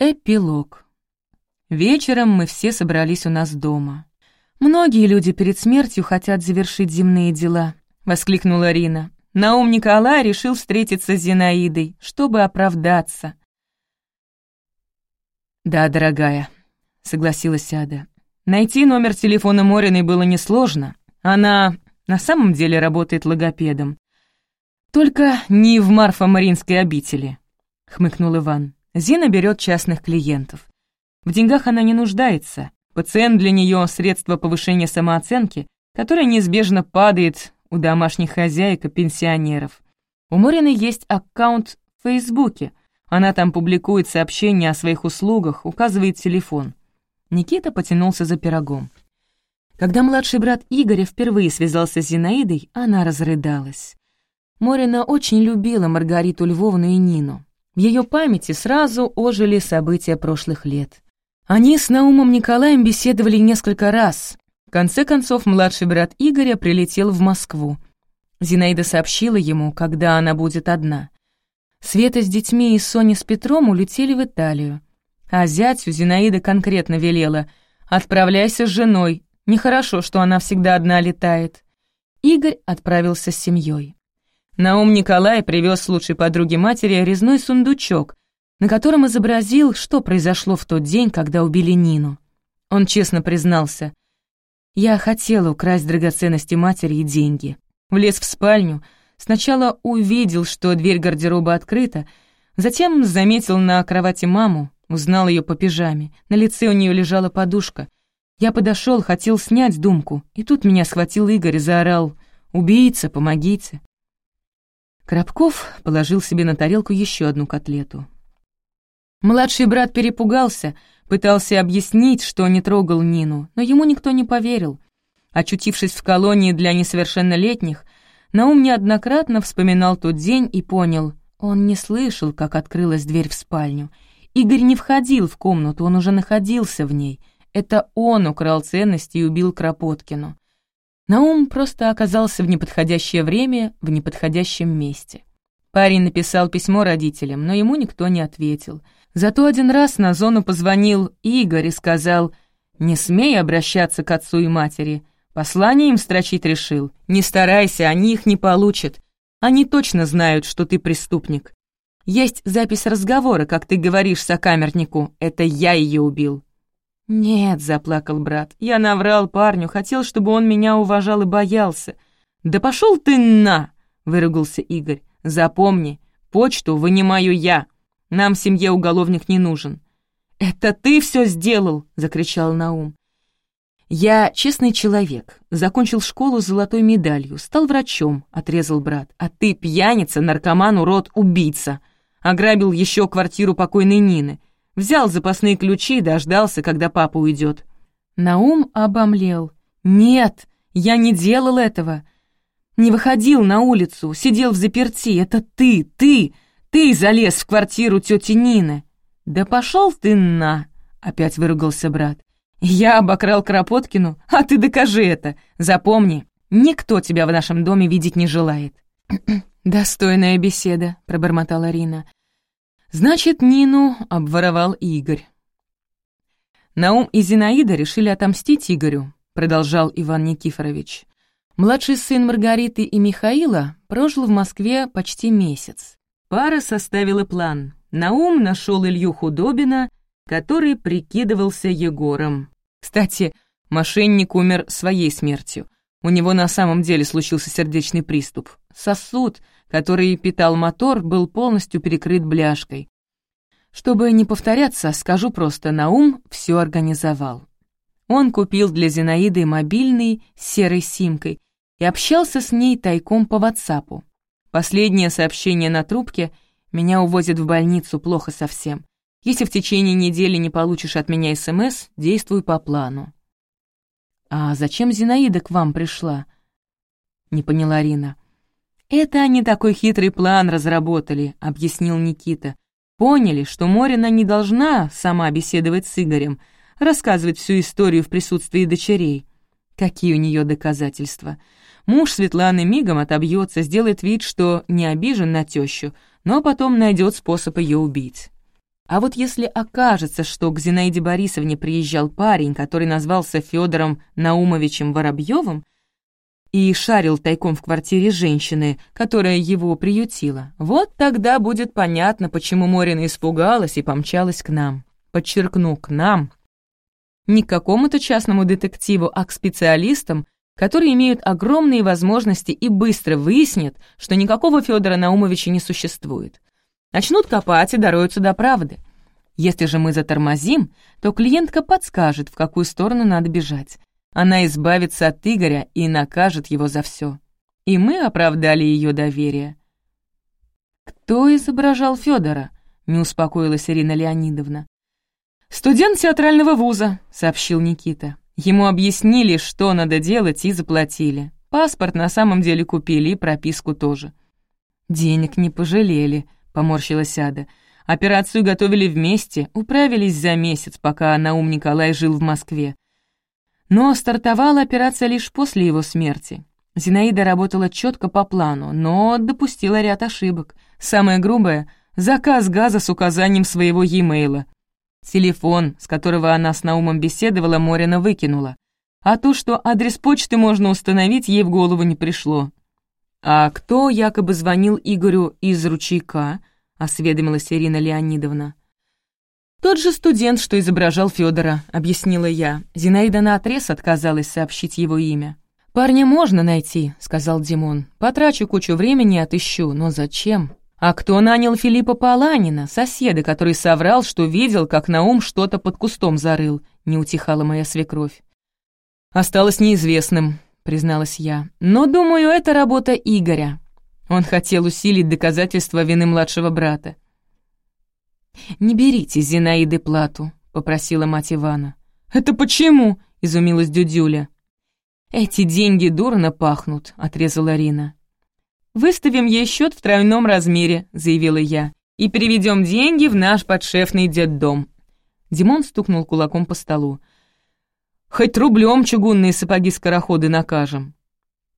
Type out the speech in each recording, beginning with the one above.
Эпилог. Вечером мы все собрались у нас дома. «Многие люди перед смертью хотят завершить земные дела», — воскликнула Рина. Наум Николай решил встретиться с Зинаидой, чтобы оправдаться. «Да, дорогая», — согласилась Ада. «Найти номер телефона Мориной было несложно. Она на самом деле работает логопедом. Только не в Марфа-Маринской обители», — хмыкнул Иван. Зина берет частных клиентов. В деньгах она не нуждается. Пациент для нее средство повышения самооценки, которое неизбежно падает у домашних хозяек и пенсионеров. У Морины есть аккаунт в Фейсбуке. Она там публикует сообщения о своих услугах, указывает телефон. Никита потянулся за пирогом. Когда младший брат Игоря впервые связался с Зинаидой, она разрыдалась. Морина очень любила Маргариту Львовну и Нину. В ее памяти сразу ожили события прошлых лет. Они с Наумом Николаем беседовали несколько раз. В конце концов, младший брат Игоря прилетел в Москву. Зинаида сообщила ему, когда она будет одна. Света с детьми и Соня с Петром улетели в Италию. А зятю Зинаида конкретно велела «Отправляйся с женой, нехорошо, что она всегда одна летает». Игорь отправился с семьей. Наум Николай привез лучшей подруге матери резной сундучок, на котором изобразил, что произошло в тот день, когда убили Нину. Он честно признался. «Я хотела украсть драгоценности матери и деньги. Влез в спальню, сначала увидел, что дверь гардероба открыта, затем заметил на кровати маму, узнал ее по пижаме, на лице у нее лежала подушка. Я подошел, хотел снять думку, и тут меня схватил Игорь и заорал «Убийца, помогите!» Коробков положил себе на тарелку еще одну котлету. Младший брат перепугался, пытался объяснить, что не трогал Нину, но ему никто не поверил. Очутившись в колонии для несовершеннолетних, Наум неоднократно вспоминал тот день и понял, он не слышал, как открылась дверь в спальню. Игорь не входил в комнату, он уже находился в ней. Это он украл ценности и убил Кропоткину. Наум просто оказался в неподходящее время, в неподходящем месте. Парень написал письмо родителям, но ему никто не ответил. Зато один раз на зону позвонил Игорь и сказал, «Не смей обращаться к отцу и матери. Послание им строчить решил. Не старайся, они их не получат. Они точно знают, что ты преступник. Есть запись разговора, как ты говоришь сокамернику, это я ее убил. «Нет», — заплакал брат, — «я наврал парню, хотел, чтобы он меня уважал и боялся». «Да пошел ты на!» — выругался Игорь. «Запомни, почту вынимаю я. Нам в семье уголовник не нужен». «Это ты все сделал!» — закричал Наум. «Я честный человек, закончил школу с золотой медалью, стал врачом», — отрезал брат. «А ты пьяница, наркоман, урод, убийца. Ограбил еще квартиру покойной Нины. Взял запасные ключи и дождался, когда папа уйдет. Наум обомлел. «Нет, я не делал этого. Не выходил на улицу, сидел в заперти. Это ты, ты, ты залез в квартиру тети Нины». «Да пошел ты на!» — опять выругался брат. «Я обокрал Кропоткину, а ты докажи это. Запомни, никто тебя в нашем доме видеть не желает». «Достойная беседа», — пробормотала Рина. Значит, Нину обворовал Игорь. Наум и Зинаида решили отомстить Игорю, продолжал Иван Никифорович. Младший сын Маргариты и Михаила прожил в Москве почти месяц. Пара составила план. Наум нашел Илью Худобина, который прикидывался Егором. Кстати, мошенник умер своей смертью. У него на самом деле случился сердечный приступ. Сосуд, который питал мотор, был полностью перекрыт бляшкой. Чтобы не повторяться, скажу просто, Наум все организовал. Он купил для Зинаиды мобильный с серой симкой и общался с ней тайком по ватсапу. Последнее сообщение на трубке «Меня увозят в больницу, плохо совсем. Если в течение недели не получишь от меня СМС, действуй по плану». «А зачем Зинаида к вам пришла?» — не поняла Рина. «Это они такой хитрый план разработали», — объяснил Никита. «Поняли, что Морина не должна сама беседовать с Игорем, рассказывать всю историю в присутствии дочерей. Какие у нее доказательства? Муж Светланы мигом отобьется, сделает вид, что не обижен на тещу, но потом найдет способ ее убить». А вот если окажется, что к Зинаиде Борисовне приезжал парень, который назвался Федором Наумовичем Воробьевым, и шарил тайком в квартире женщины, которая его приютила, вот тогда будет понятно, почему Морина испугалась и помчалась к нам. Подчеркну, к нам. Не к какому-то частному детективу, а к специалистам, которые имеют огромные возможности и быстро выяснят, что никакого Федора Наумовича не существует. Начнут копать и дороются до правды. Если же мы затормозим, то клиентка подскажет, в какую сторону надо бежать. Она избавится от Игоря и накажет его за все. И мы оправдали ее доверие. «Кто изображал Федора? не успокоилась Ирина Леонидовна. «Студент театрального вуза», — сообщил Никита. Ему объяснили, что надо делать, и заплатили. Паспорт на самом деле купили, и прописку тоже. «Денег не пожалели», — поморщилась Ада. «Операцию готовили вместе, управились за месяц, пока Наум Николай жил в Москве. Но стартовала операция лишь после его смерти. Зинаида работала четко по плану, но допустила ряд ошибок. Самое грубое — заказ газа с указанием своего e-mail. Телефон, с которого она с Наумом беседовала, Морина выкинула. А то, что адрес почты можно установить, ей в голову не пришло. «А кто якобы звонил Игорю из ручейка?» — осведомилась Ирина Леонидовна. «Тот же студент, что изображал Федора, объяснила я. Зинаида наотрез отказалась сообщить его имя. «Парня можно найти», — сказал Димон. «Потрачу кучу времени и отыщу, но зачем?» «А кто нанял Филиппа Паланина, соседа, который соврал, что видел, как Наум что-то под кустом зарыл?» — не утихала моя свекровь. «Осталось неизвестным», — призналась я. «Но, думаю, это работа Игоря. Он хотел усилить доказательства вины младшего брата. «Не берите Зинаиды плату», — попросила мать Ивана. «Это почему?» — изумилась Дюдюля. «Эти деньги дурно пахнут», — отрезала Рина. «Выставим ей счет в тройном размере», — заявила я, «и переведем деньги в наш подшефный детдом». Димон стукнул кулаком по столу. «Хоть рублем чугунные сапоги-скороходы накажем».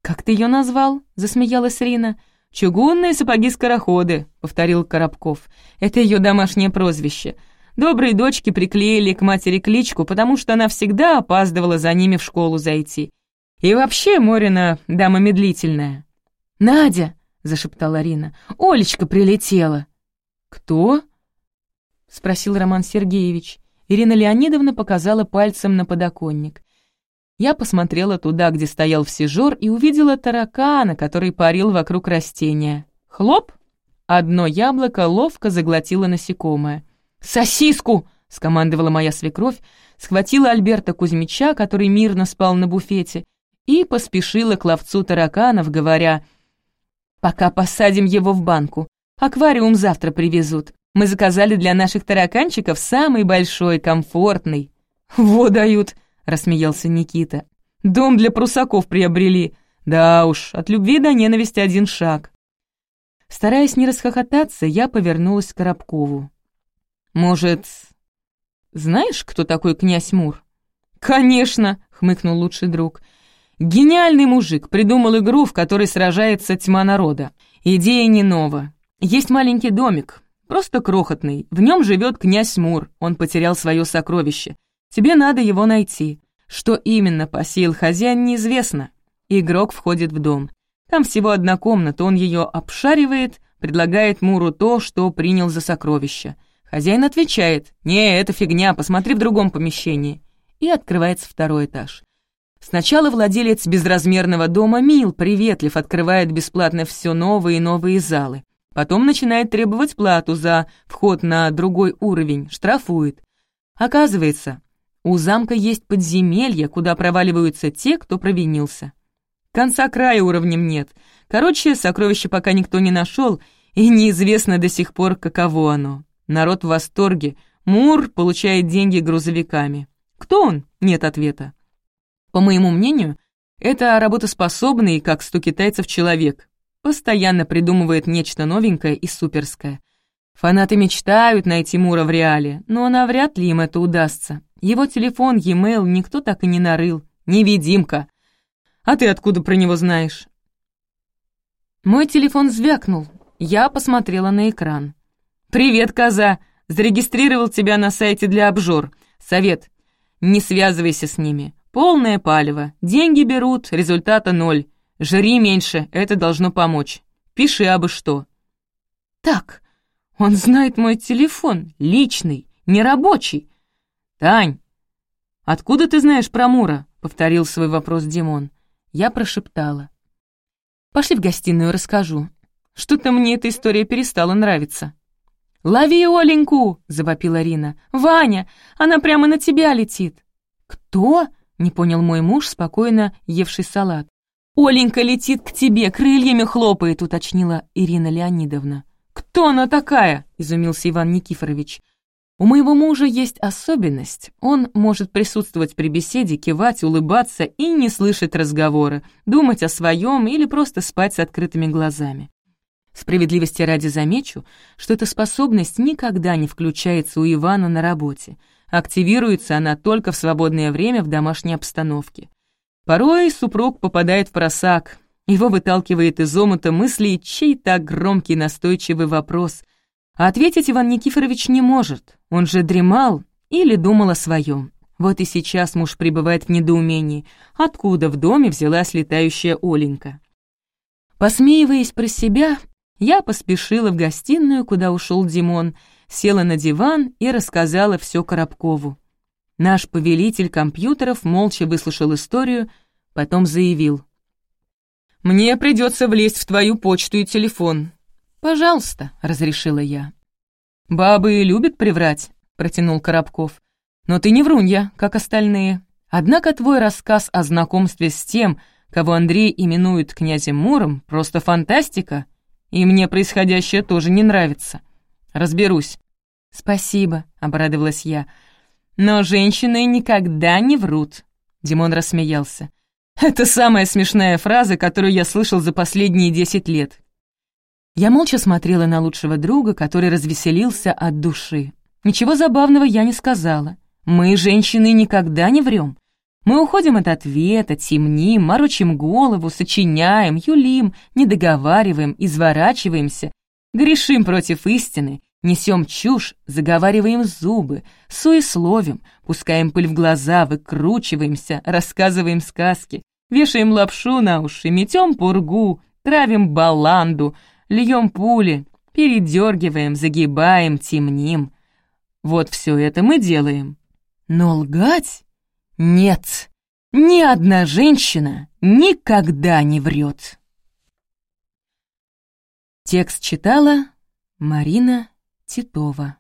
«Как ты ее назвал?» — засмеялась Рина. «Чугунные сапоги-скороходы», — повторил Коробков. «Это ее домашнее прозвище. Добрые дочки приклеили к матери кличку, потому что она всегда опаздывала за ними в школу зайти. И вообще Морина дама медлительная». «Надя!» — зашептала Рина. «Олечка прилетела!» «Кто?» — спросил Роман Сергеевич. Ирина Леонидовна показала пальцем на подоконник. Я посмотрела туда, где стоял всежор, и увидела таракана, который парил вокруг растения. Хлоп! Одно яблоко ловко заглотило насекомое. «Сосиску!» — скомандовала моя свекровь, схватила Альберта Кузьмича, который мирно спал на буфете, и поспешила к ловцу тараканов, говоря, «Пока посадим его в банку. Аквариум завтра привезут. Мы заказали для наших тараканчиков самый большой, комфортный». «Во дают!» — рассмеялся Никита. «Дом для прусаков приобрели. Да уж, от любви до ненависти один шаг». Стараясь не расхохотаться, я повернулась к Коробкову. «Может, знаешь, кто такой князь Мур?» «Конечно!» — хмыкнул лучший друг. «Гениальный мужик, придумал игру, в которой сражается тьма народа. Идея не нова. Есть маленький домик, просто крохотный. В нем живет князь Мур, он потерял свое сокровище. Тебе надо его найти. Что именно посеял хозяин, неизвестно. Игрок входит в дом. Там всего одна комната, он ее обшаривает, предлагает Муру то, что принял за сокровище. Хозяин отвечает, «Не, это фигня, посмотри в другом помещении». И открывается второй этаж. Сначала владелец безразмерного дома мил, приветлив, открывает бесплатно все новые и новые залы. Потом начинает требовать плату за вход на другой уровень, штрафует. Оказывается, у замка есть подземелье, куда проваливаются те, кто провинился. Конца края уровнем нет. Короче, сокровище пока никто не нашел, и неизвестно до сих пор, каково оно. Народ в восторге. Мур получает деньги грузовиками. Кто он? Нет ответа. По моему мнению, это работоспособный, как сто китайцев, человек. Постоянно придумывает нечто новенькое и суперское. Фанаты мечтают найти Мура в реале, но навряд ли им это удастся. Его телефон, e-mail никто так и не нарыл. Невидимка. А ты откуда про него знаешь? Мой телефон звякнул. Я посмотрела на экран. «Привет, коза!» — Зарегистрировал тебя на сайте для обжор. Совет. Не связывайся с ними. Полное палево. Деньги берут, результата ноль. Жри меньше, это должно помочь. Пиши абы что. Так, он знает мой телефон, личный, нерабочий. Тань, откуда ты знаешь про Мура? Повторил свой вопрос Димон. Я прошептала. Пошли в гостиную, расскажу. Что-то мне эта история перестала нравиться. «Лови Оленьку!» — завопила Рина. «Ваня, она прямо на тебя летит!» «Кто?» — не понял мой муж, спокойно евший салат. «Оленька летит к тебе, крыльями хлопает», — уточнила Ирина Леонидовна. «Кто она такая?» — изумился Иван Никифорович. «У моего мужа есть особенность. Он может присутствовать при беседе, кивать, улыбаться и не слышать разговора, думать о своем или просто спать с открытыми глазами. Справедливости ради замечу, что эта способность никогда не включается у Ивана на работе. Активируется она только в свободное время в домашней обстановке. Порой супруг попадает в просак, его выталкивает из омута мыслей чей-то громкий настойчивый вопрос. А ответить Иван Никифорович не может, он же дремал или думал о своем. Вот и сейчас муж пребывает в недоумении, откуда в доме взялась летающая Оленька. Посмеиваясь про себя, я поспешила в гостиную, куда ушел Димон, села на диван и рассказала все Коробкову. Наш повелитель компьютеров молча выслушал историю, потом заявил. «Мне придется влезть в твою почту и телефон». «Пожалуйста», — разрешила я. «Бабы любят приврать», — протянул Коробков. «Но ты не врунья, как остальные. Однако твой рассказ о знакомстве с тем, кого Андрей именует князем Муром, просто фантастика и мне происходящее тоже не нравится. Разберусь». «Спасибо», — обрадовалась я. «Но женщины никогда не врут», — Димон рассмеялся. «Это самая смешная фраза, которую я слышал за последние десять лет». Я молча смотрела на лучшего друга, который развеселился от души. Ничего забавного я не сказала. Мы, женщины, никогда не врем. Мы уходим от ответа, темним, морочим голову, сочиняем, юлим, недоговариваем, изворачиваемся, грешим против истины, несем чушь, заговариваем зубы, суесловим, пускаем пыль в глаза, выкручиваемся, рассказываем сказки, вешаем лапшу на уши, метем пургу, травим баланду, льем пули, передергиваем, загибаем, темним. Вот все это мы делаем. Но лгать нет, ни одна женщина никогда не врет. Текст читала Марина Титова.